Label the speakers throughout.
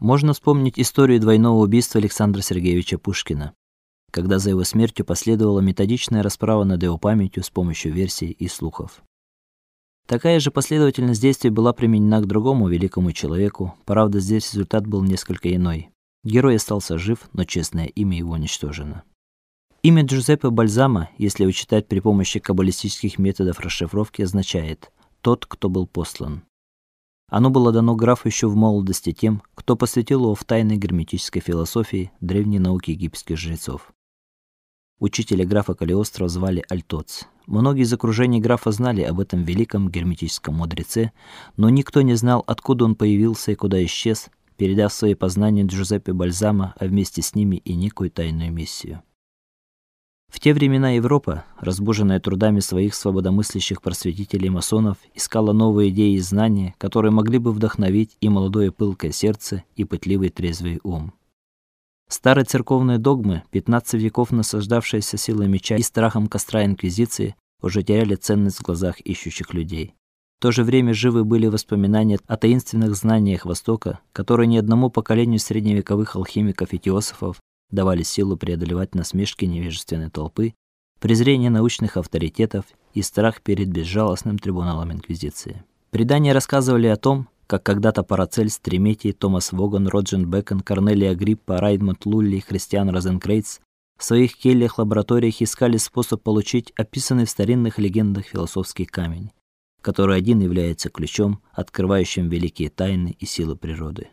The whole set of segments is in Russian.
Speaker 1: Можно вспомнить историю двойного убийства Александра Сергеевича Пушкина, когда за его смертью последовала методичная расправа над его памятью с помощью версий и слухов. Такая же последовательность действий была применена к другому великому человеку. Правда, здесь результат был несколько иной. Герой остался жив, но честное имя его уничтожено. Имя Джузеппе Бальзама, если учитать при помощи каббалистических методов расшифровки, означает тот, кто был послан. Оно было дано графу еще в молодости тем, кто посвятил его в тайны герметической философии, древней науки египетских жрецов. Учителя графа Калиостро звали Альтоц. Многие из окружения графа знали об этом великом герметическом мудреце, но никто не знал, откуда он появился и куда исчез, передав свои познания Джузеппе Бальзама, а вместе с ними и некую тайную миссию. Те времена Европа, разбуженная трудами своих свободомыслящих просветителей масонов, искала новые идеи и знания, которые могли бы вдохновить и молодое пылкое сердце, и пытливый трезвый ум. Старые церковные догмы, 15 веков насаждавшиеся силой меча и страхом костра инквизиции, уже теряли ценность в глазах ищущих людей. В то же время живы были воспоминания о таинственных знаниях Востока, которые ни одному поколению средневековых алхимиков и теософов давали силу преодолевать насмешки невежественной толпы, презрение научных авторитетов и страх перед безжалостным трибуналом инквизиции. Предания рассказывали о том, как когда-то Парацельс, Треметий, Томас Воган, Роджер Бэкон, Корнелия Агриппа, Райдмунд Лулли и Христиан Розенкрейц в своих кельях-лабораториях искали способ получить описанный в старинных легендах философский камень, который один является ключом, открывающим великие тайны и силы природы.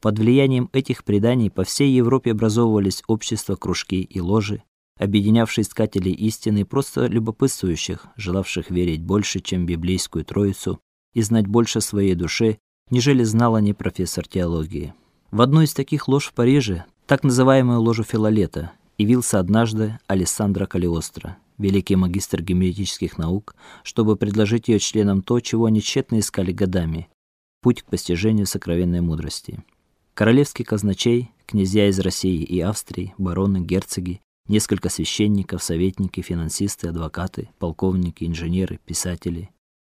Speaker 1: Под влиянием этих преданий по всей Европе образовывались общества, кружки и ложи, объединявшие искателей истины и просто любопытствующих, желавших верить больше, чем библейскую Троицу, и знать больше своей душе, нежели знала не профессор теологии. В одной из таких лож в Париже, так называемую ложу Филолета, явился однажды Алессандро Калиостро, великий магистр геометрических наук, чтобы предложить ее членам то, чего они тщетно искали годами путь к постижению сокровенной мудрости. Королевский казначей, князья из России и Австрии, бароны, герцоги, несколько священников, советники, финансисты, адвокаты, полковники, инженеры, писатели,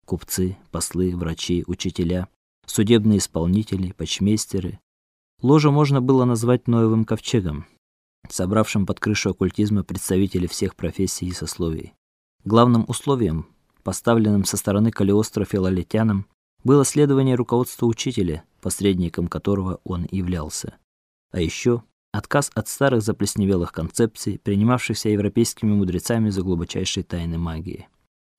Speaker 1: купцы, послы, врачи, учителя, судебные исполнители, почмейстеры. Ложу можно было назвать Ноевым ковчегом, собравшим под крышу оккультизма представителей всех профессий и сословий. Главным условием, поставленным со стороны Калиостро филолетянам, было следование руководству учителя, посредником которого он являлся. А еще отказ от старых заплесневелых концепций, принимавшихся европейскими мудрецами за глубочайшие тайны магии.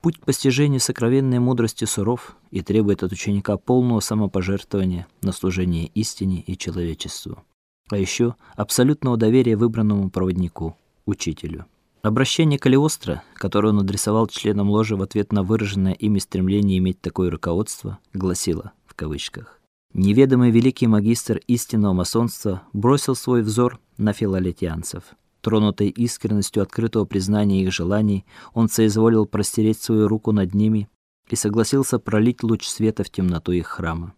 Speaker 1: Путь к постижению сокровенной мудрости суров и требует от ученика полного самопожертвования на служение истине и человечеству. А еще абсолютного доверия выбранному проводнику, учителю. Обращение Калиостро, которое он адресовал членам ложи в ответ на выраженное ими стремление иметь такое руководство, гласило в кавычках: Неведомый великий магистр истинного масонства бросил свой взор на филолетианцев. Тронутый искренностью открытого признания их желаний, он соизволил простереть свою руку над ними и согласился пролить луч света в темноту их храма.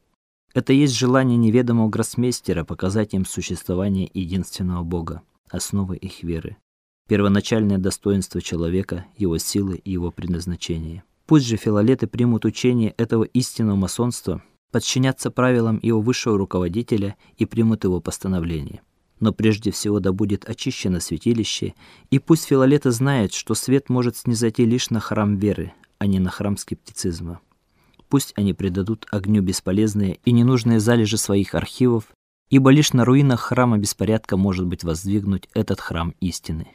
Speaker 1: Это есть желание неведомого гроссмейстера показать им существование единственного Бога, основы их веры первоначальное достоинство человека, его силы и его предназначение. Пусть же филолеты примут учение этого истинного масонства, подчинятся правилам его высшего руководителя и примут его постановления. Но прежде всего да будет очищено святилище, и пусть филолеты знают, что свет может снизойти лишь на храм веры, а не на храм скептицизма. Пусть они предадут огню бесполезные и ненужные залежи своих архивов, ибо лишь на руинах храма беспорядка может быть воздвигнут этот храм истины.